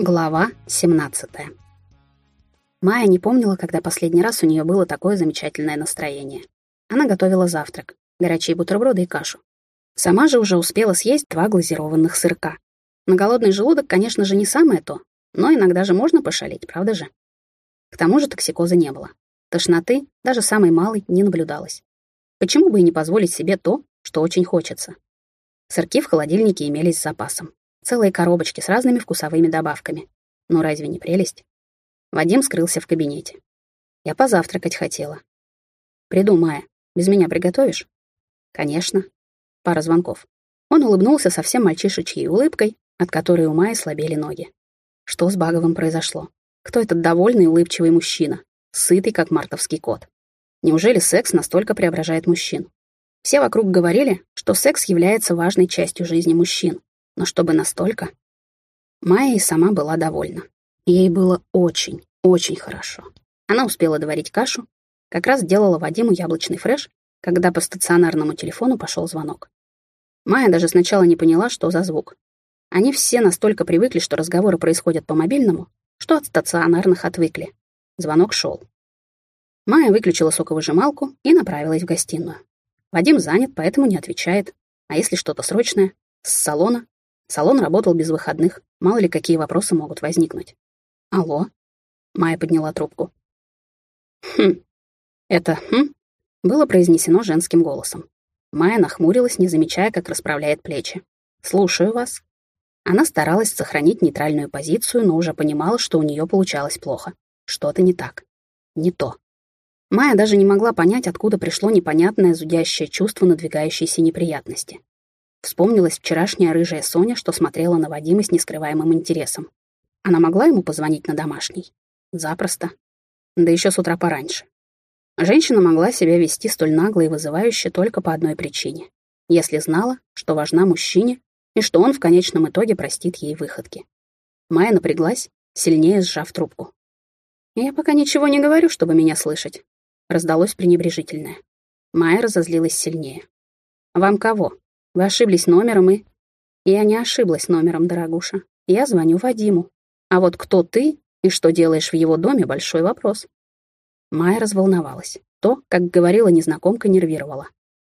Глава 17 Майя не помнила, когда последний раз у нее было такое замечательное настроение. Она готовила завтрак, горячие бутерброды и кашу. Сама же уже успела съесть два глазированных сырка. На голодный желудок, конечно же, не самое то, но иногда же можно пошалить, правда же? К тому же токсикоза не было. Тошноты, даже самой малой, не наблюдалось. Почему бы и не позволить себе то, что очень хочется? Сырки в холодильнике имелись с запасом. Целые коробочки с разными вкусовыми добавками. Ну разве не прелесть? Вадим скрылся в кабинете. Я позавтракать хотела. Приду, Майя. Без меня приготовишь? Конечно. Пара звонков. Он улыбнулся совсем мальчишечьей улыбкой, от которой у Майи слабели ноги. Что с Баговым произошло? Кто этот довольный улыбчивый мужчина, сытый, как мартовский кот? Неужели секс настолько преображает мужчин? Все вокруг говорили, что секс является важной частью жизни мужчин, но чтобы настолько... Майя и сама была довольна. Ей было очень, очень хорошо. Она успела доварить кашу, как раз делала Вадиму яблочный фреш, когда по стационарному телефону пошел звонок. Майя даже сначала не поняла, что за звук. Они все настолько привыкли, что разговоры происходят по мобильному, что от стационарных отвыкли. Звонок шел. Майя выключила соковыжималку и направилась в гостиную. Вадим занят, поэтому не отвечает. А если что-то срочное? С салона Салон работал без выходных, мало ли какие вопросы могут возникнуть. «Алло?» Майя подняла трубку. «Хм, это «хм» было произнесено женским голосом. Майя нахмурилась, не замечая, как расправляет плечи. «Слушаю вас». Она старалась сохранить нейтральную позицию, но уже понимала, что у нее получалось плохо. Что-то не так. Не то. Майя даже не могла понять, откуда пришло непонятное зудящее чувство надвигающейся неприятности. Вспомнилась вчерашняя рыжая Соня, что смотрела на Вадима с нескрываемым интересом. Она могла ему позвонить на домашний? Запросто. Да еще с утра пораньше. Женщина могла себя вести столь нагло и вызывающе только по одной причине. Если знала, что важна мужчине, и что он в конечном итоге простит ей выходки. Майя напряглась, сильнее сжав трубку. «Я пока ничего не говорю, чтобы меня слышать», — раздалось пренебрежительное. Майя разозлилась сильнее. «Вам кого? Вы ошиблись номером и...» «Я не ошиблась номером, дорогуша. Я звоню Вадиму. А вот кто ты и что делаешь в его доме — большой вопрос». Майя разволновалась. То, как говорила незнакомка, нервировала.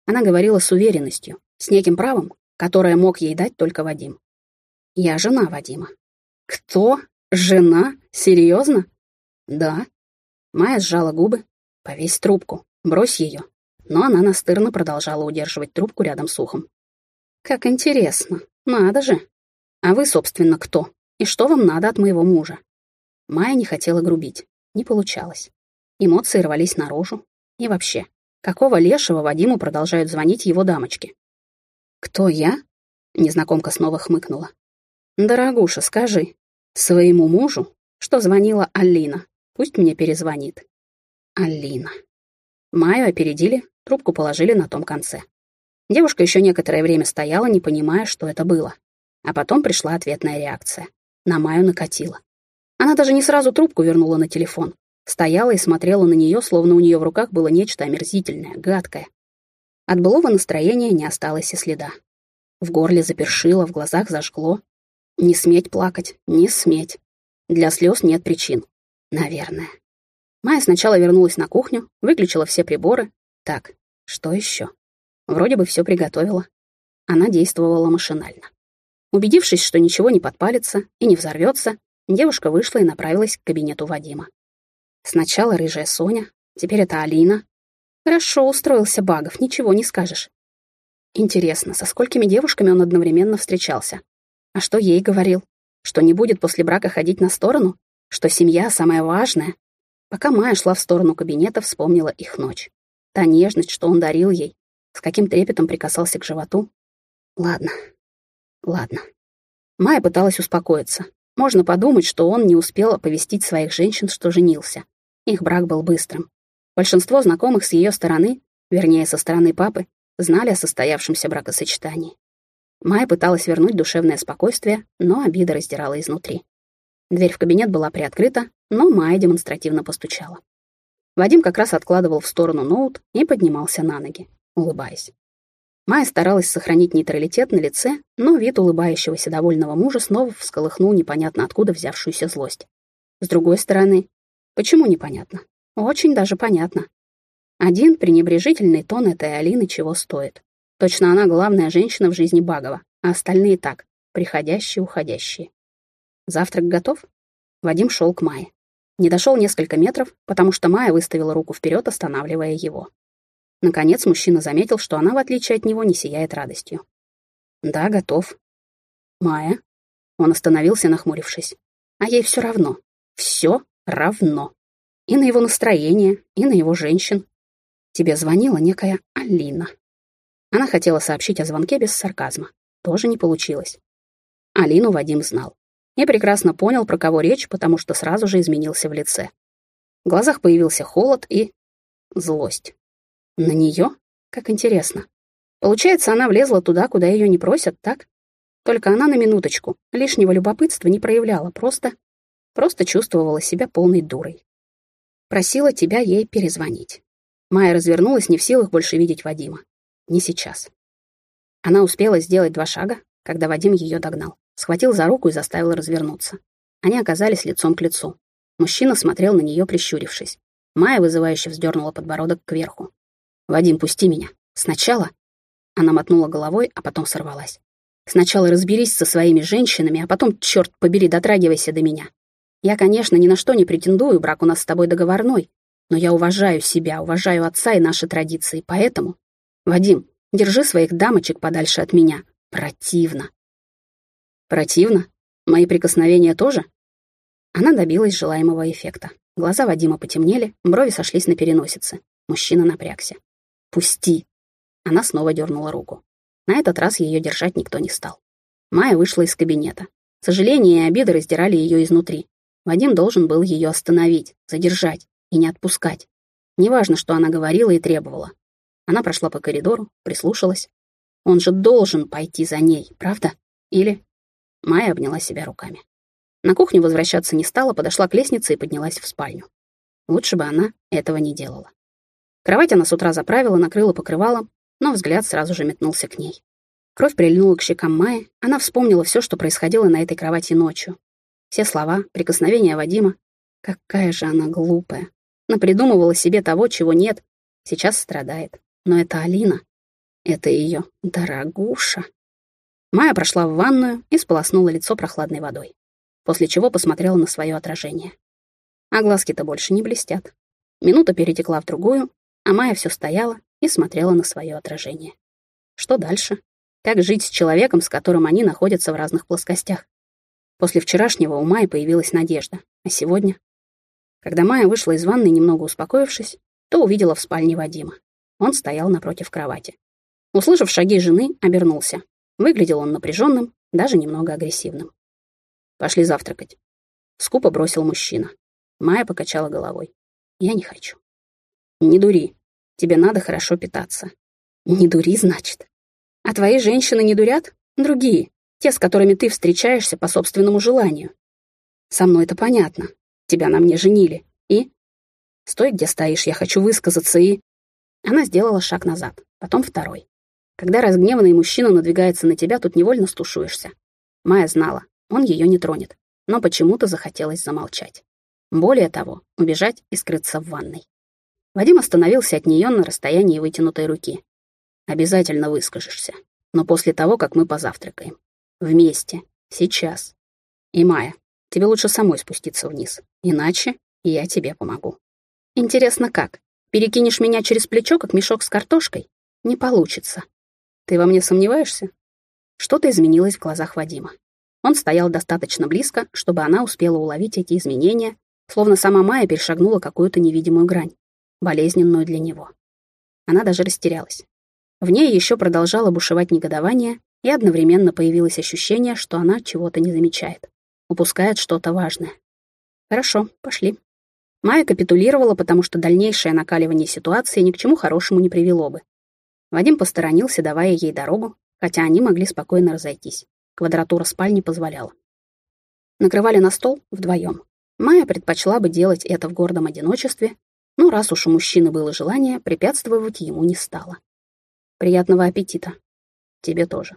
Она говорила с уверенностью, с неким правом, которое мог ей дать только Вадим. «Я жена Вадима». «Кто? Жена? Серьезно?» «Да». Майя сжала губы. «Повесь трубку. Брось ее». Но она настырно продолжала удерживать трубку рядом с ухом. «Как интересно. Надо же. А вы, собственно, кто? И что вам надо от моего мужа?» Майя не хотела грубить. Не получалось. Эмоции рвались наружу. И вообще, какого лешего Вадиму продолжают звонить его дамочки? «Кто я?» Незнакомка снова хмыкнула. «Дорогуша, скажи своему мужу, что звонила Алина. Пусть мне перезвонит». Алина. Майю опередили, трубку положили на том конце. Девушка еще некоторое время стояла, не понимая, что это было. А потом пришла ответная реакция. На Маю накатила. Она даже не сразу трубку вернула на телефон. Стояла и смотрела на нее, словно у нее в руках было нечто омерзительное, гадкое. От былого настроения не осталось и следа. В горле запершило, в глазах зажгло. Не сметь плакать, не сметь. Для слез нет причин. Наверное. Майя сначала вернулась на кухню, выключила все приборы. Так, что еще? Вроде бы все приготовила. Она действовала машинально. Убедившись, что ничего не подпалится и не взорвется, девушка вышла и направилась к кабинету Вадима. Сначала рыжая Соня, теперь это Алина. Хорошо устроился Багов, ничего не скажешь. Интересно, со сколькими девушками он одновременно встречался? А что ей говорил? Что не будет после брака ходить на сторону? Что семья самое важное? Пока Майя шла в сторону кабинета, вспомнила их ночь. Та нежность, что он дарил ей, с каким трепетом прикасался к животу. Ладно, ладно. Майя пыталась успокоиться. Можно подумать, что он не успел оповестить своих женщин, что женился. Их брак был быстрым. Большинство знакомых с ее стороны, вернее, со стороны папы, знали о состоявшемся бракосочетании. Майя пыталась вернуть душевное спокойствие, но обида раздирала изнутри. Дверь в кабинет была приоткрыта, но Майя демонстративно постучала. Вадим как раз откладывал в сторону ноут и поднимался на ноги улыбаясь. Майя старалась сохранить нейтралитет на лице, но вид улыбающегося довольного мужа снова всколыхнул непонятно откуда взявшуюся злость. С другой стороны, почему непонятно? Очень даже понятно. Один пренебрежительный тон этой Алины чего стоит. Точно она главная женщина в жизни Багова, а остальные так, приходящие, уходящие. Завтрак готов? Вадим шел к Майе. Не дошел несколько метров, потому что Майя выставила руку вперед, останавливая его. Наконец мужчина заметил, что она, в отличие от него, не сияет радостью. «Да, готов». «Майя?» Он остановился, нахмурившись. А ей все равно. Все равно. И на его настроение, и на его женщин. Тебе звонила некая Алина. Она хотела сообщить о звонке без сарказма. Тоже не получилось. Алину Вадим знал. И прекрасно понял, про кого речь, потому что сразу же изменился в лице. В глазах появился холод и злость. На нее? Как интересно. Получается, она влезла туда, куда ее не просят, так? Только она на минуточку лишнего любопытства не проявляла, просто... Просто чувствовала себя полной дурой. Просила тебя ей перезвонить. Майя развернулась, не в силах больше видеть Вадима. Не сейчас. Она успела сделать два шага, когда Вадим ее догнал. Схватил за руку и заставил развернуться. Они оказались лицом к лицу. Мужчина смотрел на нее, прищурившись. Майя вызывающе вздернула подбородок кверху. «Вадим, пусти меня. Сначала...» Она мотнула головой, а потом сорвалась. «Сначала разберись со своими женщинами, а потом, черт побери, дотрагивайся до меня. Я, конечно, ни на что не претендую, брак у нас с тобой договорной, но я уважаю себя, уважаю отца и наши традиции, поэтому... Вадим, держи своих дамочек подальше от меня. Противно. Противно? Мои прикосновения тоже? Она добилась желаемого эффекта. Глаза Вадима потемнели, брови сошлись на переносице. Мужчина напрягся. «Пусти!» Она снова дернула руку. На этот раз ее держать никто не стал. Майя вышла из кабинета. Сожаление и обиды раздирали ее изнутри. Вадим должен был ее остановить, задержать и не отпускать. Неважно, что она говорила и требовала. Она прошла по коридору, прислушалась. Он же должен пойти за ней, правда? Или... Майя обняла себя руками. На кухню возвращаться не стала, подошла к лестнице и поднялась в спальню. Лучше бы она этого не делала. Кровать она с утра заправила, накрыла покрывалом, но взгляд сразу же метнулся к ней. Кровь прильнула к щекам Майи, она вспомнила все, что происходило на этой кровати ночью. Все слова, прикосновения Вадима. Какая же она глупая. Напридумывала себе того, чего нет. Сейчас страдает. Но это Алина. Это ее дорогуша. Майя прошла в ванную и сполоснула лицо прохладной водой. После чего посмотрела на свое отражение. А глазки-то больше не блестят. Минута перетекла в другую, а Майя все стояла и смотрела на свое отражение. Что дальше? Как жить с человеком, с которым они находятся в разных плоскостях? После вчерашнего у Майи появилась надежда, а сегодня? Когда Майя вышла из ванной, немного успокоившись, то увидела в спальне Вадима. Он стоял напротив кровати. Услышав шаги жены, обернулся. Выглядел он напряженным, даже немного агрессивным. «Пошли завтракать», — скупо бросил мужчина. Майя покачала головой. «Я не хочу». «Не дури. Тебе надо хорошо питаться». «Не дури, значит. А твои женщины не дурят? Другие, те, с которыми ты встречаешься по собственному желанию. Со мной это понятно. Тебя на мне женили. И? Стой, где стоишь, я хочу высказаться и...» Она сделала шаг назад, потом второй. Когда разгневанный мужчина надвигается на тебя, тут невольно стушуешься. Майя знала, он ее не тронет, но почему-то захотелось замолчать. Более того, убежать и скрыться в ванной. Вадим остановился от нее на расстоянии вытянутой руки. «Обязательно выскажешься. Но после того, как мы позавтракаем. Вместе. Сейчас. И, Майя, тебе лучше самой спуститься вниз. Иначе я тебе помогу». «Интересно, как? Перекинешь меня через плечо, как мешок с картошкой? Не получится. Ты во мне сомневаешься?» Что-то изменилось в глазах Вадима. Он стоял достаточно близко, чтобы она успела уловить эти изменения, словно сама Майя перешагнула какую-то невидимую грань болезненную для него. Она даже растерялась. В ней еще продолжало бушевать негодование, и одновременно появилось ощущение, что она чего-то не замечает, упускает что-то важное. Хорошо, пошли. Майя капитулировала, потому что дальнейшее накаливание ситуации ни к чему хорошему не привело бы. Вадим посторонился, давая ей дорогу, хотя они могли спокойно разойтись. Квадратура спальни позволяла. Накрывали на стол вдвоем. Майя предпочла бы делать это в гордом одиночестве, но раз уж у мужчины было желание, препятствовать ему не стало. Приятного аппетита. Тебе тоже.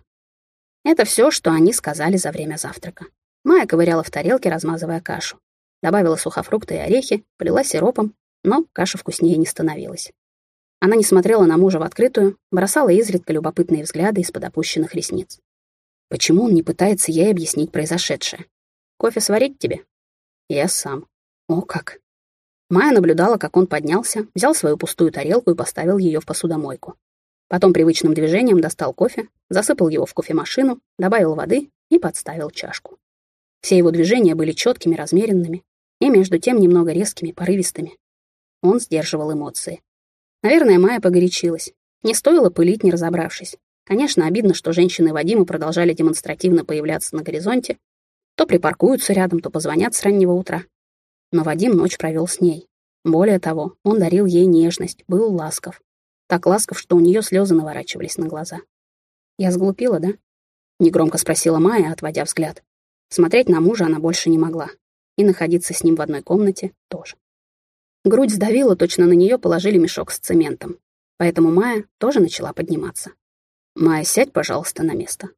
Это все, что они сказали за время завтрака. Майя ковыряла в тарелке, размазывая кашу. Добавила сухофрукты и орехи, полила сиропом, но каша вкуснее не становилась. Она не смотрела на мужа в открытую, бросала изредка любопытные взгляды из-под опущенных ресниц. Почему он не пытается ей объяснить произошедшее? Кофе сварить тебе? Я сам. О, как. Майя наблюдала, как он поднялся, взял свою пустую тарелку и поставил ее в посудомойку. Потом привычным движением достал кофе, засыпал его в кофемашину, добавил воды и подставил чашку. Все его движения были четкими, размеренными и между тем немного резкими, порывистыми. Он сдерживал эмоции. Наверное, Майя погорячилась. Не стоило пылить, не разобравшись. Конечно, обидно, что женщины Вадима продолжали демонстративно появляться на горизонте. То припаркуются рядом, то позвонят с раннего утра. Но Вадим ночь провел с ней. Более того, он дарил ей нежность, был ласков. Так ласков, что у нее слезы наворачивались на глаза. «Я сглупила, да?» — негромко спросила Майя, отводя взгляд. Смотреть на мужа она больше не могла. И находиться с ним в одной комнате тоже. Грудь сдавила, точно на нее положили мешок с цементом. Поэтому Майя тоже начала подниматься. «Майя, сядь, пожалуйста, на место».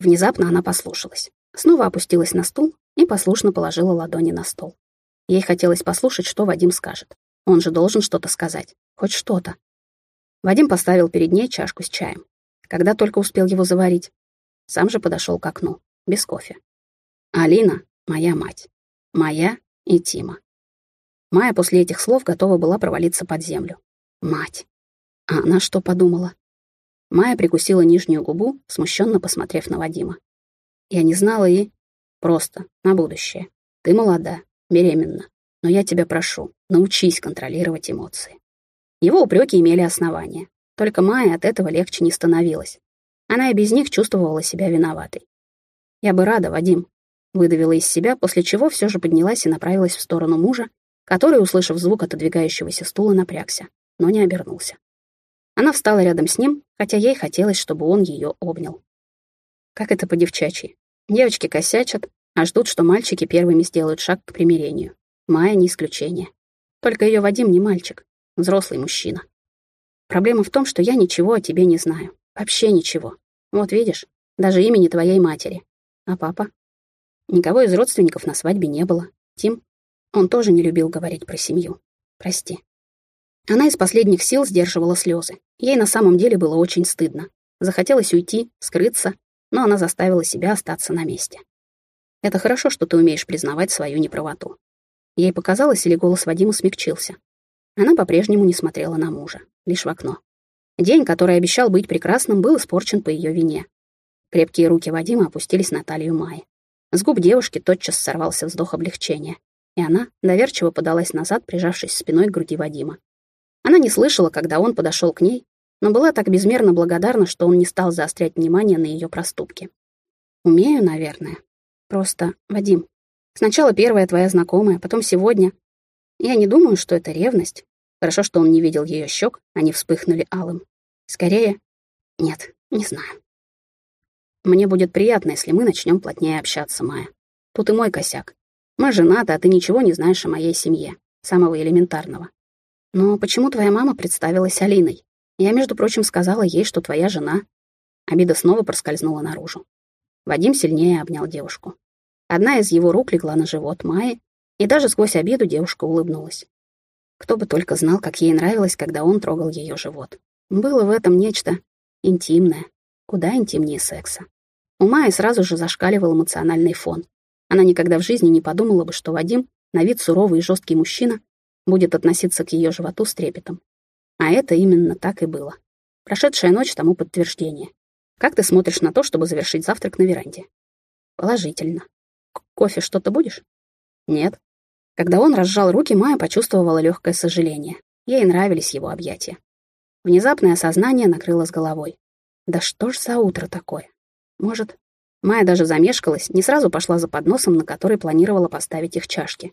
Внезапно она послушалась. Снова опустилась на стул и послушно положила ладони на стол. Ей хотелось послушать, что Вадим скажет. Он же должен что-то сказать. Хоть что-то. Вадим поставил перед ней чашку с чаем. Когда только успел его заварить. Сам же подошел к окну. Без кофе. Алина — моя мать. Моя и Тима. Майя после этих слов готова была провалиться под землю. Мать. А она что подумала? Майя прикусила нижнюю губу, смущенно посмотрев на Вадима. Я не знала и... Просто, на будущее. Ты молода, беременна. Но я тебя прошу, научись контролировать эмоции. Его упреки имели основания. Только Майя от этого легче не становилась. Она и без них чувствовала себя виноватой. «Я бы рада, Вадим», — выдавила из себя, после чего все же поднялась и направилась в сторону мужа, который, услышав звук отодвигающегося стула, напрягся, но не обернулся. Она встала рядом с ним, хотя ей хотелось, чтобы он ее обнял. Как это по-девчачьи. Девочки косячат, а ждут, что мальчики первыми сделают шаг к примирению. Майя не исключение. Только ее Вадим не мальчик, взрослый мужчина. Проблема в том, что я ничего о тебе не знаю. Вообще ничего. Вот видишь, даже имени твоей матери. А папа? Никого из родственников на свадьбе не было. Тим он тоже не любил говорить про семью. Прости. Она из последних сил сдерживала слезы. Ей на самом деле было очень стыдно. Захотелось уйти, скрыться, но она заставила себя остаться на месте. Это хорошо, что ты умеешь признавать свою неправоту. Ей показалось, или голос Вадима смягчился. Она по-прежнему не смотрела на мужа, лишь в окно. День, который обещал быть прекрасным, был испорчен по ее вине. Крепкие руки Вадима опустились на талию Майи. С губ девушки тотчас сорвался вздох облегчения и она доверчиво подалась назад, прижавшись спиной к груди Вадима. Она не слышала, когда он подошел к ней, но была так безмерно благодарна, что он не стал заострять внимание на ее проступки. «Умею, наверное. Просто, Вадим, сначала первая твоя знакомая, потом сегодня. Я не думаю, что это ревность. Хорошо, что он не видел ее щек, они вспыхнули алым. Скорее, нет, не знаю. Мне будет приятно, если мы начнем плотнее общаться, Майя. Тут и мой косяк. Мы женаты, а ты ничего не знаешь о моей семье, самого элементарного. Но почему твоя мама представилась Алиной? Я, между прочим, сказала ей, что твоя жена. Обида снова проскользнула наружу. Вадим сильнее обнял девушку. Одна из его рук легла на живот Майи, и даже сквозь обиду девушка улыбнулась. Кто бы только знал, как ей нравилось, когда он трогал ее живот. Было в этом нечто интимное, куда интимнее секса. У Майи сразу же зашкаливал эмоциональный фон. Она никогда в жизни не подумала бы, что Вадим, на вид суровый и жесткий мужчина, будет относиться к ее животу с трепетом. А это именно так и было. Прошедшая ночь тому подтверждение. Как ты смотришь на то, чтобы завершить завтрак на веранде? Положительно. Кофе что-то будешь? Нет. Когда он разжал руки, Майя почувствовала легкое сожаление. Ей нравились его объятия. Внезапное осознание накрыло с головой. Да что ж за утро такое? Может, Майя даже замешкалась, не сразу пошла за подносом, на который планировала поставить их чашки.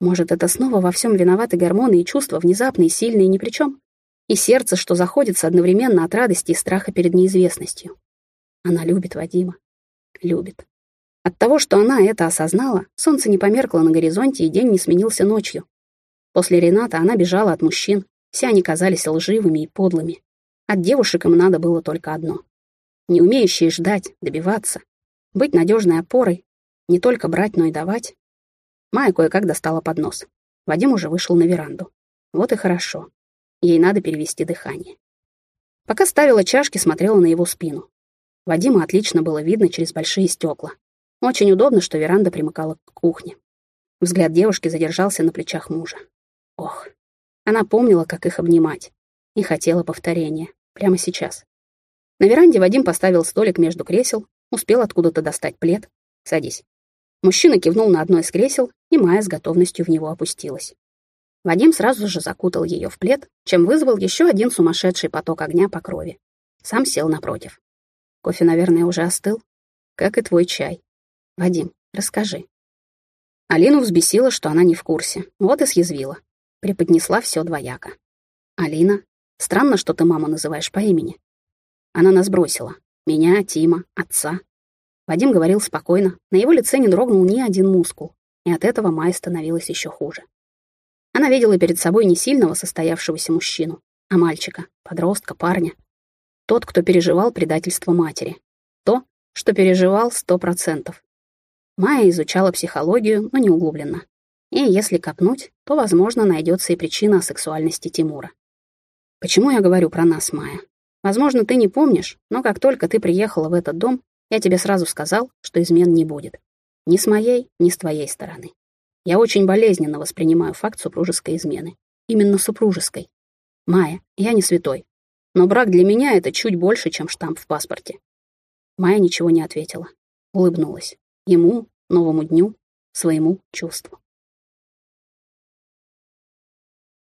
Может, это снова во всем виноваты гормоны и чувства, внезапные, сильные, ни при чем? И сердце, что заходится одновременно от радости и страха перед неизвестностью. Она любит Вадима. Любит. От того, что она это осознала, солнце не померкло на горизонте и день не сменился ночью. После Рената она бежала от мужчин, все они казались лживыми и подлыми. От девушек им надо было только одно. Не умеющие ждать, добиваться, быть надежной опорой, не только брать, но и давать. Майя кое-как достала поднос. Вадим уже вышел на веранду. Вот и хорошо. Ей надо перевести дыхание. Пока ставила чашки, смотрела на его спину. Вадима отлично было видно через большие стекла. Очень удобно, что веранда примыкала к кухне. Взгляд девушки задержался на плечах мужа. Ох, она помнила, как их обнимать, и хотела повторения, прямо сейчас. На веранде Вадим поставил столик между кресел, успел откуда-то достать плед. «Садись». Мужчина кивнул на одно из кресел, и Майя с готовностью в него опустилась. Вадим сразу же закутал ее в плед, чем вызвал еще один сумасшедший поток огня по крови. Сам сел напротив. Кофе, наверное, уже остыл, как и твой чай. Вадим, расскажи. Алину взбесило, что она не в курсе, вот и съязвила. Преподнесла все двояко. Алина, странно, что ты маму называешь по имени. Она нас бросила. Меня, Тима, отца. Вадим говорил спокойно, на его лице не дрогнул ни один мускул, и от этого Майя становилась еще хуже. Она видела перед собой не сильного состоявшегося мужчину, а мальчика, подростка, парня. Тот, кто переживал предательство матери. То, что переживал сто процентов. Майя изучала психологию, но не углубленно. И если копнуть, то, возможно, найдется и причина сексуальности Тимура. Почему я говорю про нас, Майя? Возможно, ты не помнишь, но как только ты приехала в этот дом, я тебе сразу сказал, что измен не будет. Ни с моей, ни с твоей стороны. Я очень болезненно воспринимаю факт супружеской измены. Именно супружеской. Майя, я не святой. Но брак для меня — это чуть больше, чем штамп в паспорте. Майя ничего не ответила. Улыбнулась. Ему, новому дню, своему чувству.